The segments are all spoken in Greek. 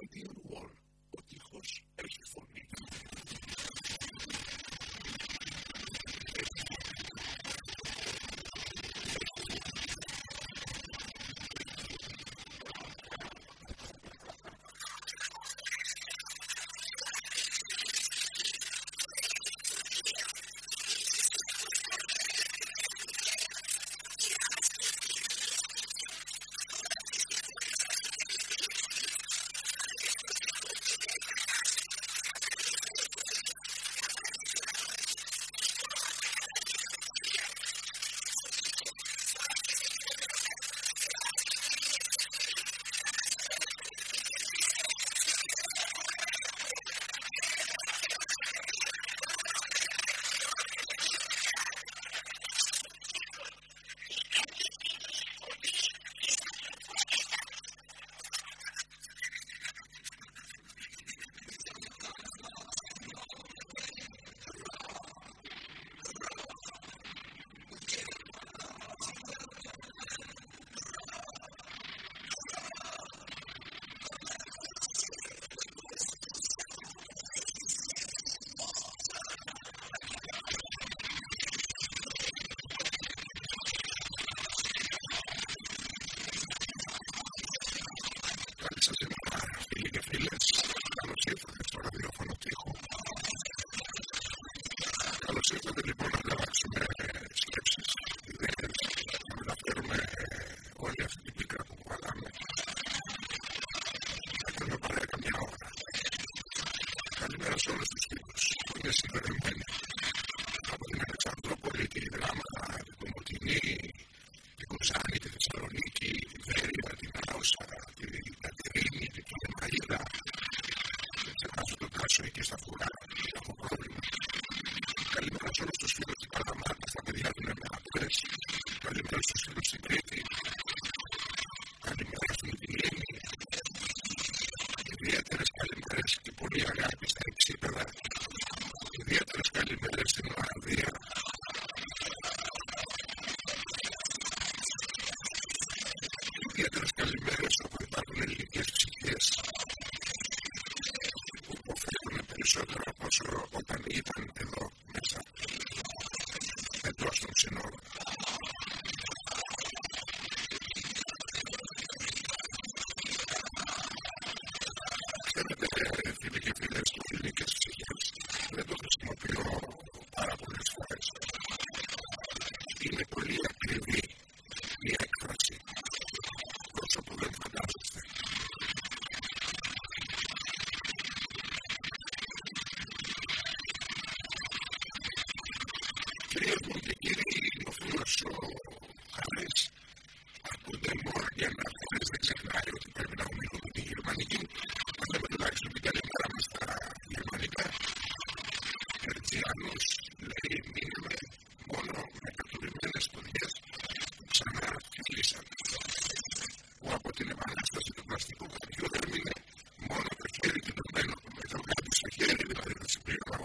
champion Δημήτρης ο Καστακίδης, γεια σου Δημήτρη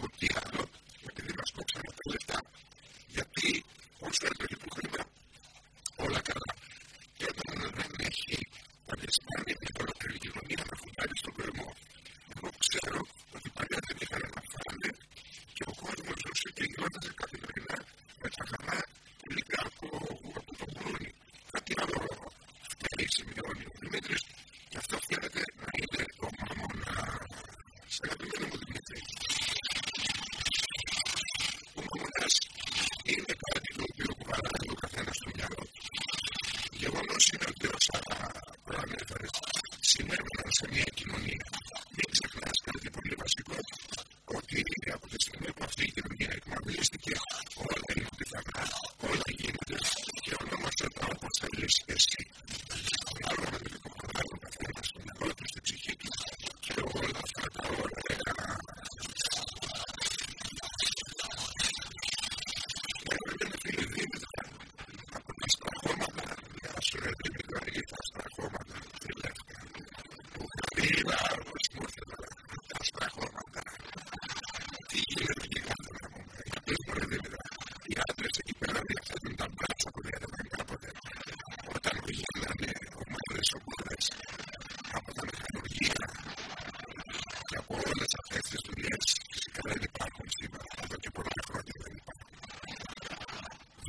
would be create money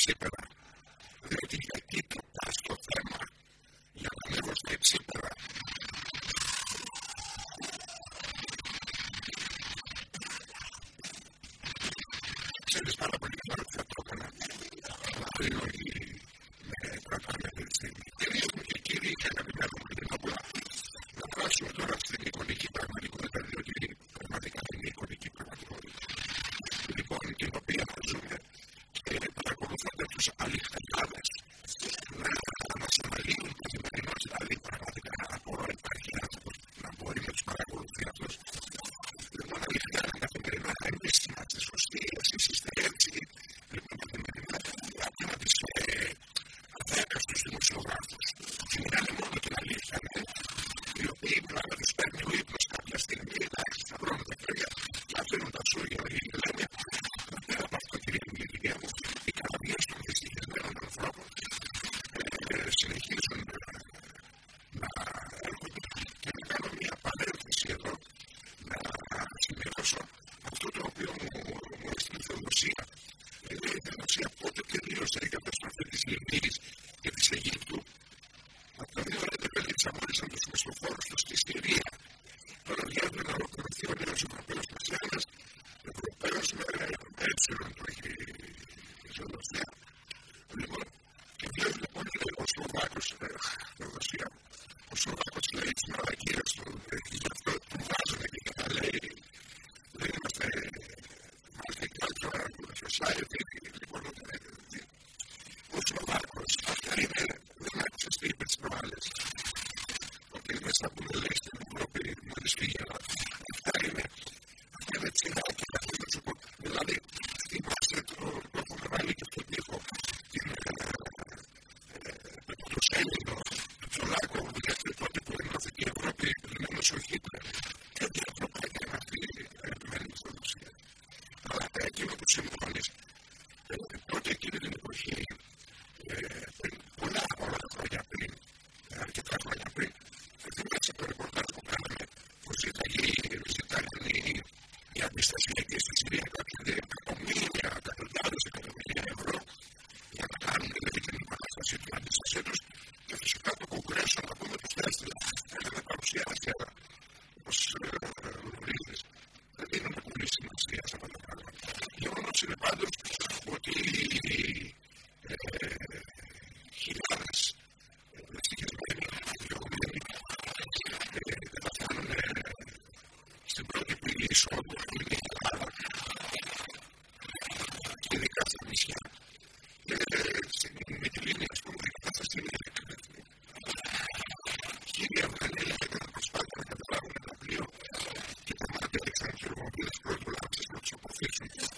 ξεπερά. Διότι μέσα που λέει στην Ευρώπη. Αυτά είναι education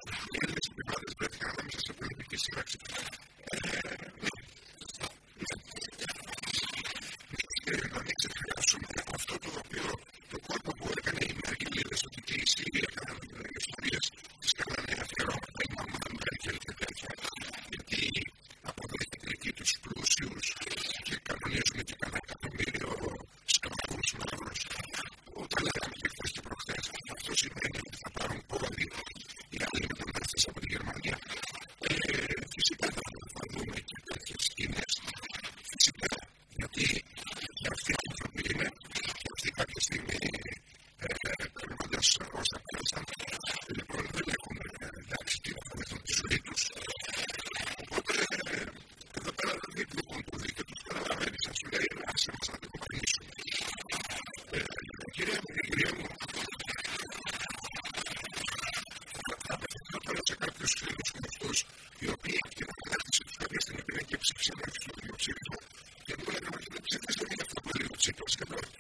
χώρα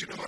you know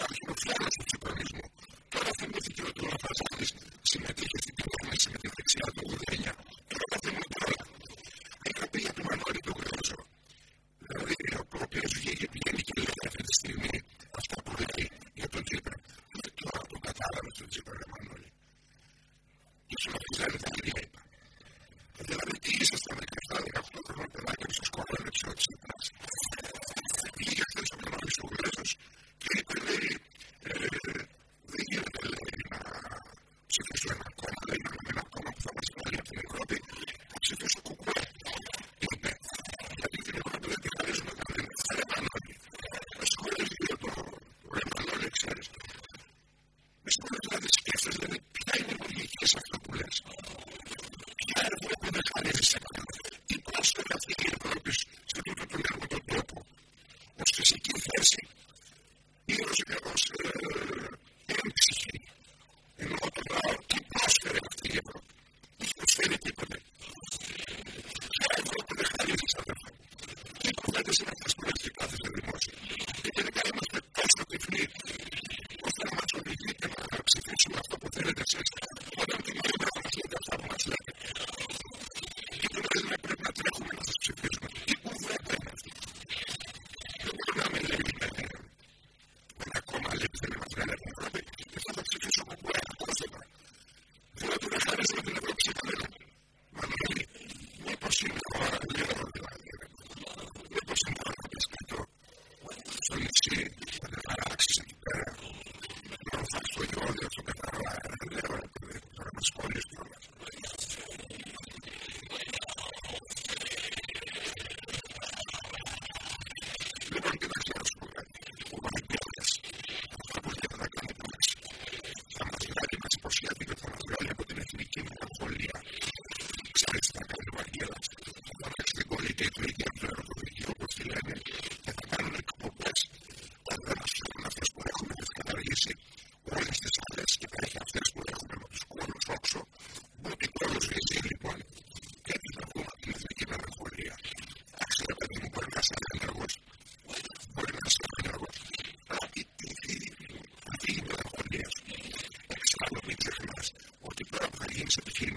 of the team.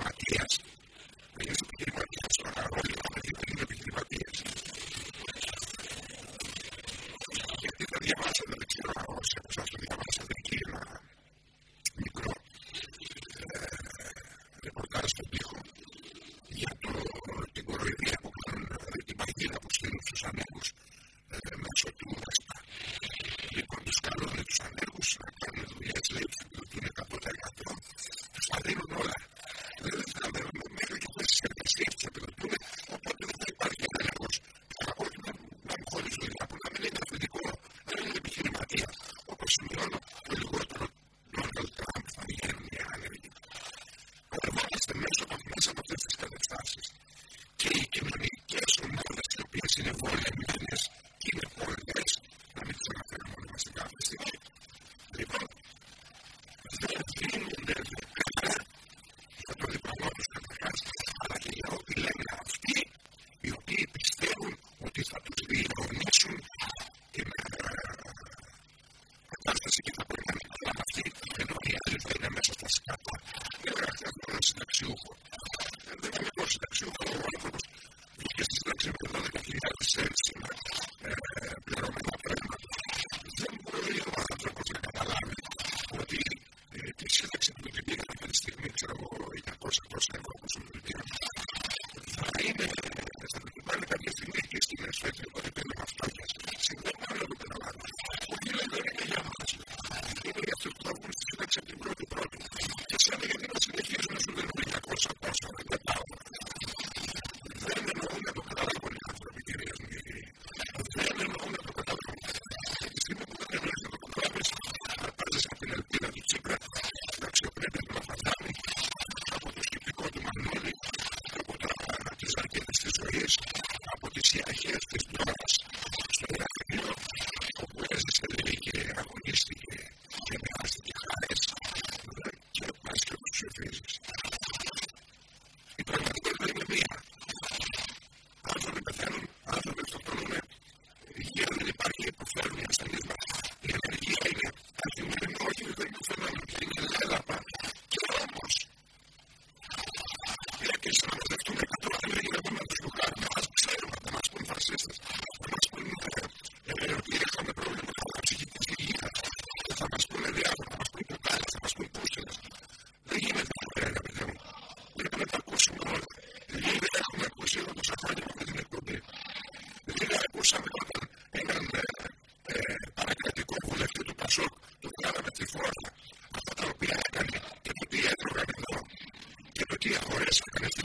this. We're going to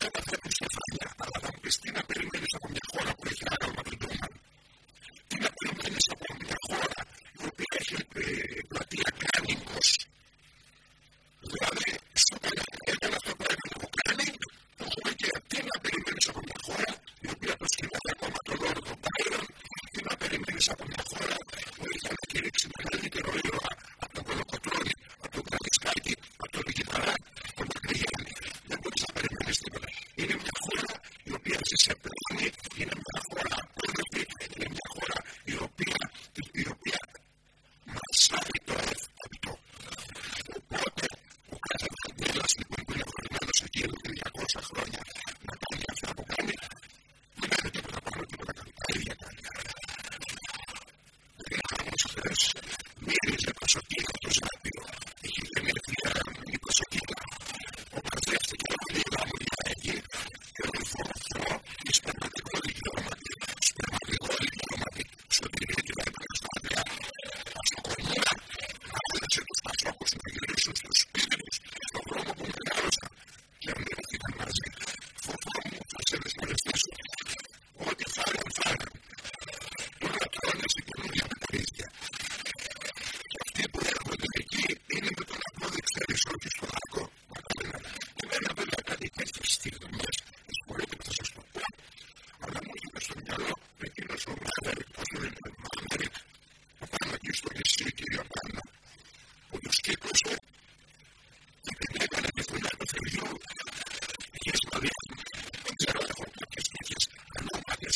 Δεν σε φραγιά. Αλλά να περιμένεις από μια χώρα που έχει άγαλμα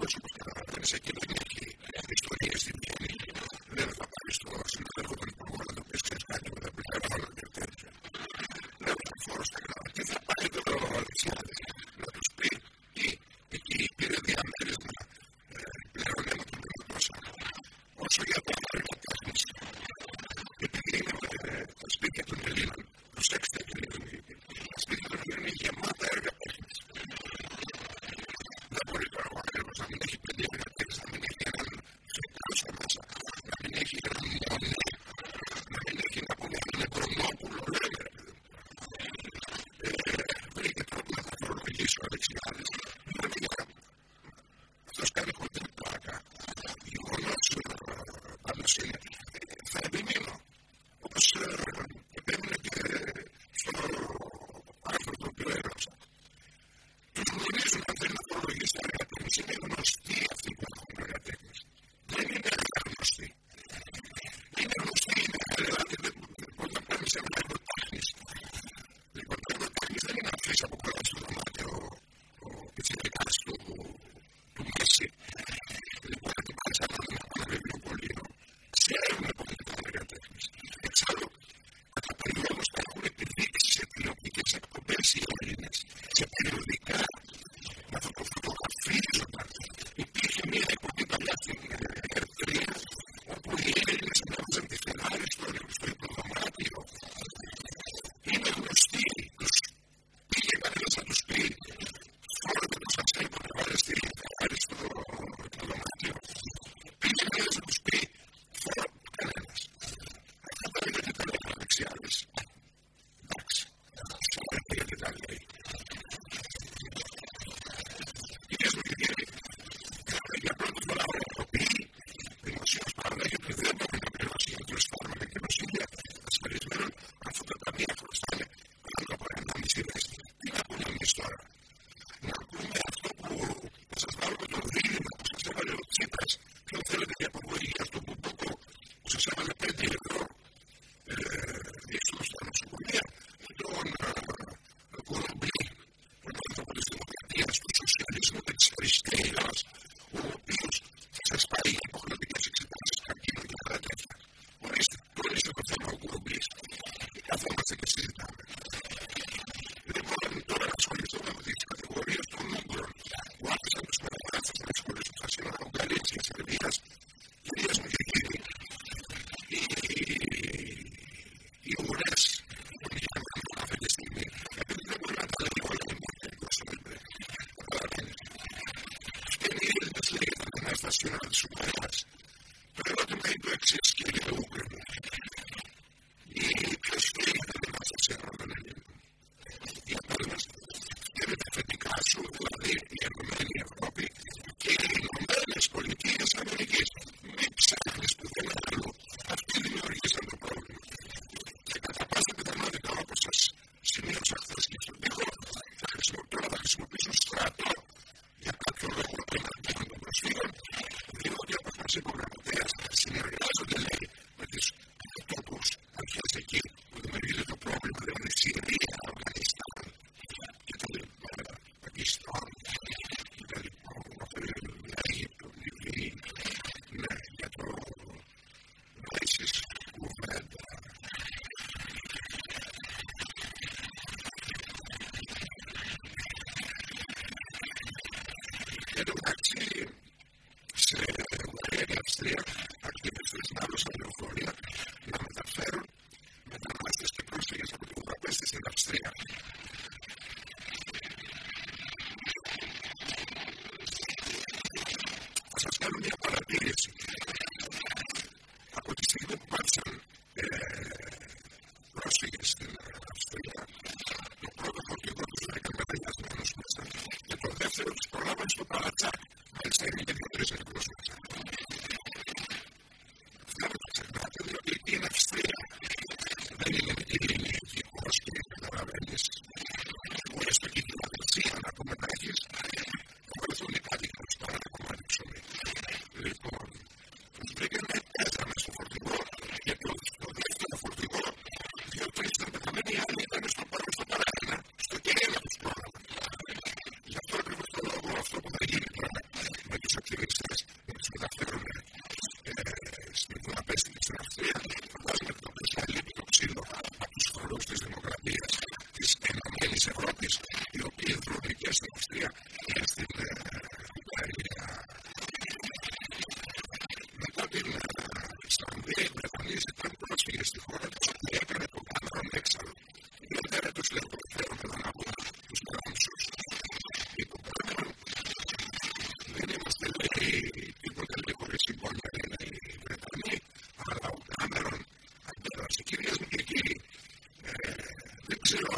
mucho, porque realmente sé que to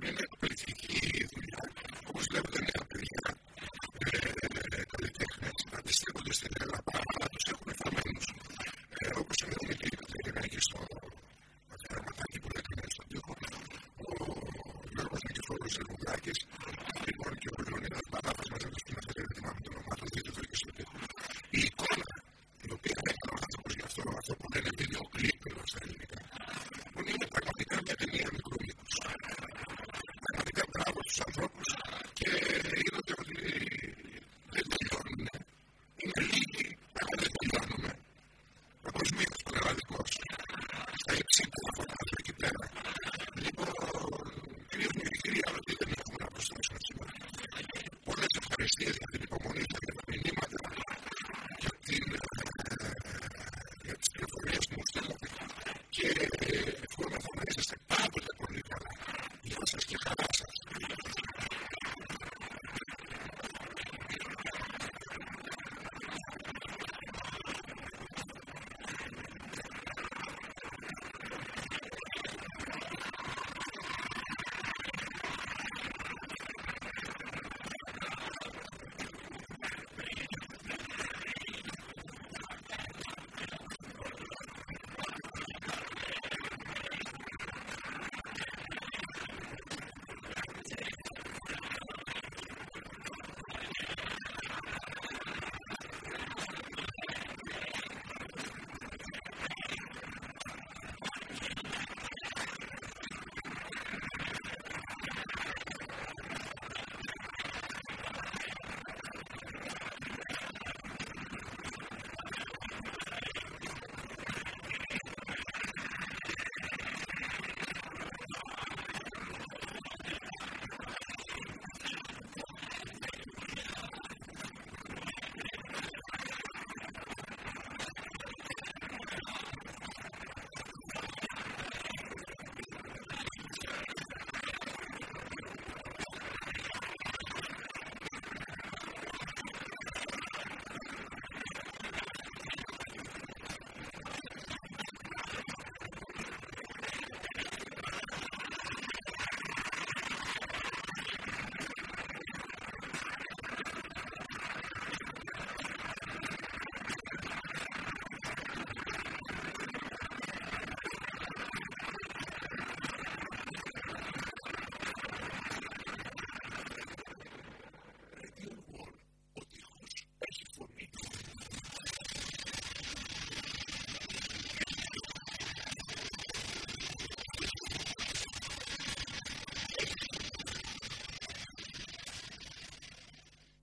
putting it understanding